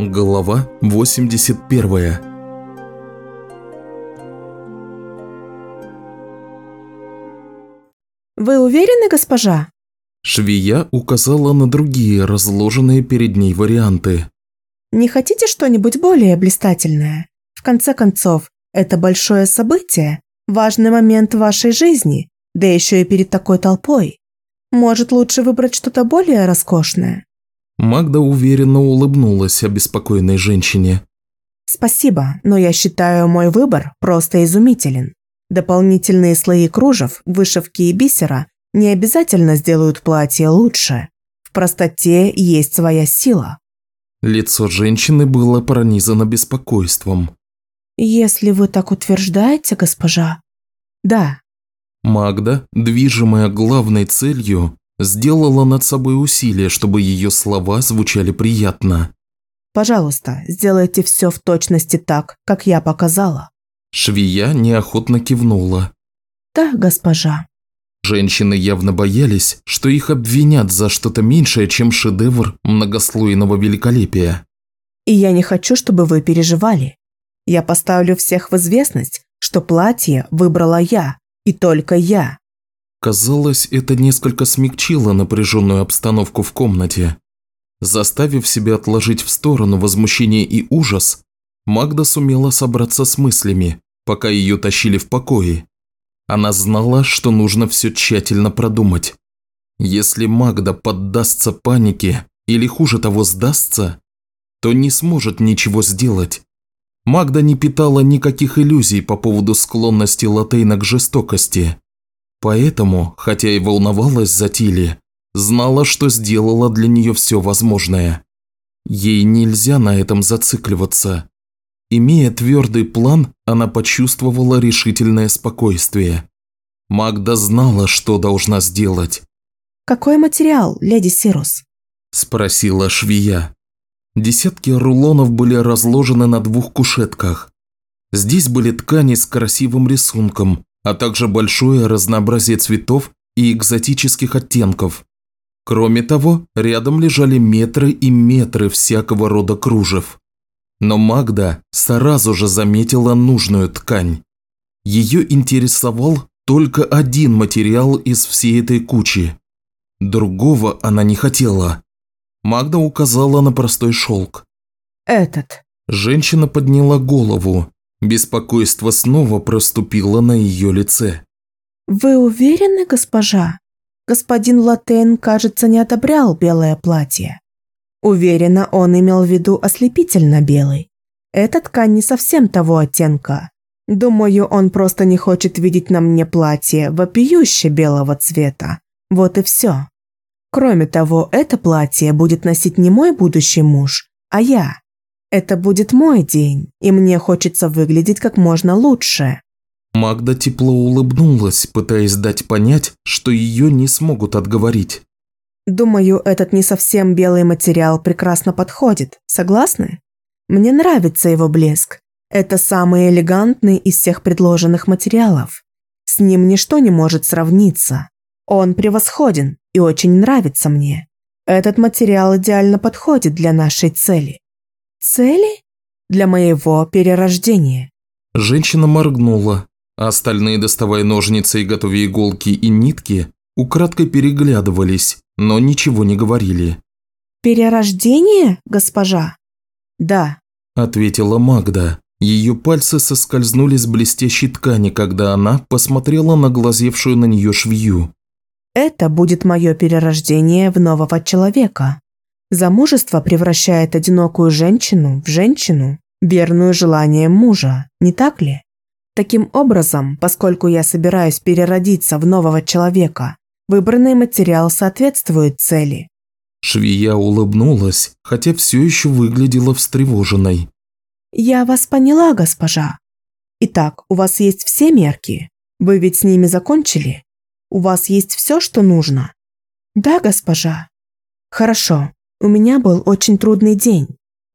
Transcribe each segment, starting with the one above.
Глава 81 «Вы уверены, госпожа?» Швея указала на другие разложенные перед ней варианты. «Не хотите что-нибудь более блистательное? В конце концов, это большое событие, важный момент вашей жизни, да еще и перед такой толпой. Может, лучше выбрать что-то более роскошное?» Магда уверенно улыбнулась обеспокоенной женщине. «Спасибо, но я считаю мой выбор просто изумителен. Дополнительные слои кружев, вышивки и бисера не обязательно сделают платье лучше. В простоте есть своя сила». Лицо женщины было пронизано беспокойством. «Если вы так утверждаете, госпожа...» «Да». Магда, движимая главной целью, сделала над собой усилие, чтобы ее слова звучали приятно. «Пожалуйста, сделайте все в точности так, как я показала». Швея неохотно кивнула. «Да, госпожа». Женщины явно боялись, что их обвинят за что-то меньшее, чем шедевр многослойного великолепия. «И я не хочу, чтобы вы переживали. Я поставлю всех в известность, что платье выбрала я, и только я. Казалось, это несколько смягчило напряженную обстановку в комнате. Заставив себя отложить в сторону возмущение и ужас, Магда сумела собраться с мыслями, пока ее тащили в покое. Она знала, что нужно все тщательно продумать. Если Магда поддастся панике или хуже того сдастся, то не сможет ничего сделать. Магда не питала никаких иллюзий по поводу склонности Латейна к жестокости. Поэтому, хотя и волновалась за Тили, знала, что сделала для нее все возможное. Ей нельзя на этом зацикливаться. Имея твердый план, она почувствовала решительное спокойствие. Магда знала, что должна сделать. «Какой материал, леди Сирус?» – спросила швея. Десятки рулонов были разложены на двух кушетках. Здесь были ткани с красивым рисунком, а также большое разнообразие цветов и экзотических оттенков. Кроме того, рядом лежали метры и метры всякого рода кружев. Но Магда сразу же заметила нужную ткань. Ее интересовал только один материал из всей этой кучи. Другого она не хотела. Магда указала на простой шелк. «Этот». Женщина подняла голову, Беспокойство снова проступило на ее лице. «Вы уверены, госпожа? Господин Латен, кажется, не одобрял белое платье. Уверена, он имел в виду ослепительно белый. Эта ткань не совсем того оттенка. Думаю, он просто не хочет видеть на мне платье вопиюще белого цвета. Вот и все. Кроме того, это платье будет носить не мой будущий муж, а я. Это будет мой день, и мне хочется выглядеть как можно лучше». Магда тепло улыбнулась, пытаясь дать понять, что ее не смогут отговорить. «Думаю, этот не совсем белый материал прекрасно подходит. Согласны? Мне нравится его блеск. Это самый элегантный из всех предложенных материалов. С ним ничто не может сравниться. Он превосходен и очень нравится мне. Этот материал идеально подходит для нашей цели. Цели? Для моего перерождения. Женщина моргнула, а остальные, доставая ножницы и готовя иголки и нитки, украдкой переглядывались, но ничего не говорили. «Перерождение, госпожа?» «Да», – ответила Магда. Ее пальцы соскользнули с блестящей ткани, когда она посмотрела на глазевшую на нее швею. «Это будет мое перерождение в нового человека. Замужество превращает одинокую женщину в женщину, верную желаниям мужа, не так ли? Таким образом, поскольку я собираюсь переродиться в нового человека, выбранный материал соответствует цели. Швея улыбнулась, хотя все еще выглядела встревоженной. «Я вас поняла, госпожа. Итак, у вас есть все мерки? Вы ведь с ними закончили? У вас есть все, что нужно?» «Да, госпожа». «Хорошо. У меня был очень трудный день.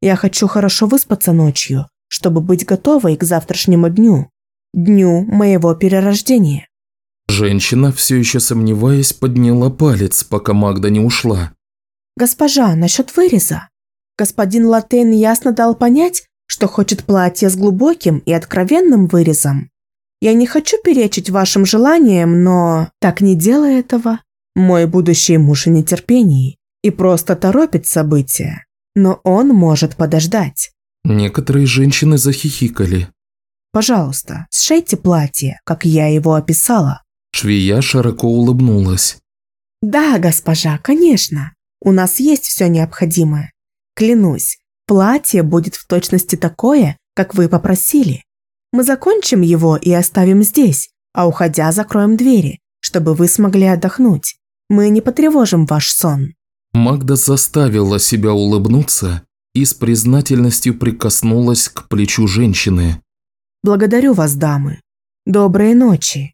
Я хочу хорошо выспаться ночью, чтобы быть готовой к завтрашнему дню, дню моего перерождения». Женщина, все еще сомневаясь, подняла палец, пока Магда не ушла. «Госпожа, насчет выреза. Господин Латейн ясно дал понять, что хочет платье с глубоким и откровенным вырезом. Я не хочу перечить вашим желаниям, но так не делай этого. Мой будущий муж в нетерпении и просто торопит события, но он может подождать. Некоторые женщины захихикали. Пожалуйста, сшейте платье, как я его описала. Швея широко улыбнулась. Да, госпожа, конечно. У нас есть все необходимое. Клянусь, платье будет в точности такое, как вы попросили. Мы закончим его и оставим здесь, а уходя закроем двери, чтобы вы смогли отдохнуть. Мы не потревожим ваш сон». Магда заставила себя улыбнуться и с признательностью прикоснулась к плечу женщины. «Благодарю вас, дамы. Доброй ночи».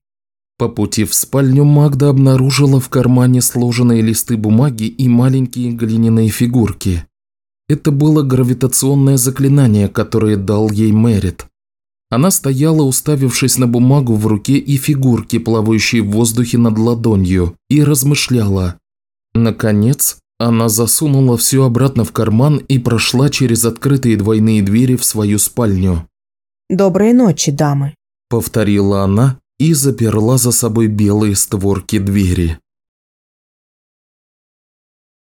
По пути в спальню Магда обнаружила в кармане сложенные листы бумаги и маленькие глиняные фигурки. Это было гравитационное заклинание, которое дал ей Мэрит. Она стояла, уставившись на бумагу в руке и фигурки, плавающие в воздухе над ладонью, и размышляла. Наконец, она засунула все обратно в карман и прошла через открытые двойные двери в свою спальню. «Доброй ночи, дамы», – повторила она и заперла за собой белые створки двери.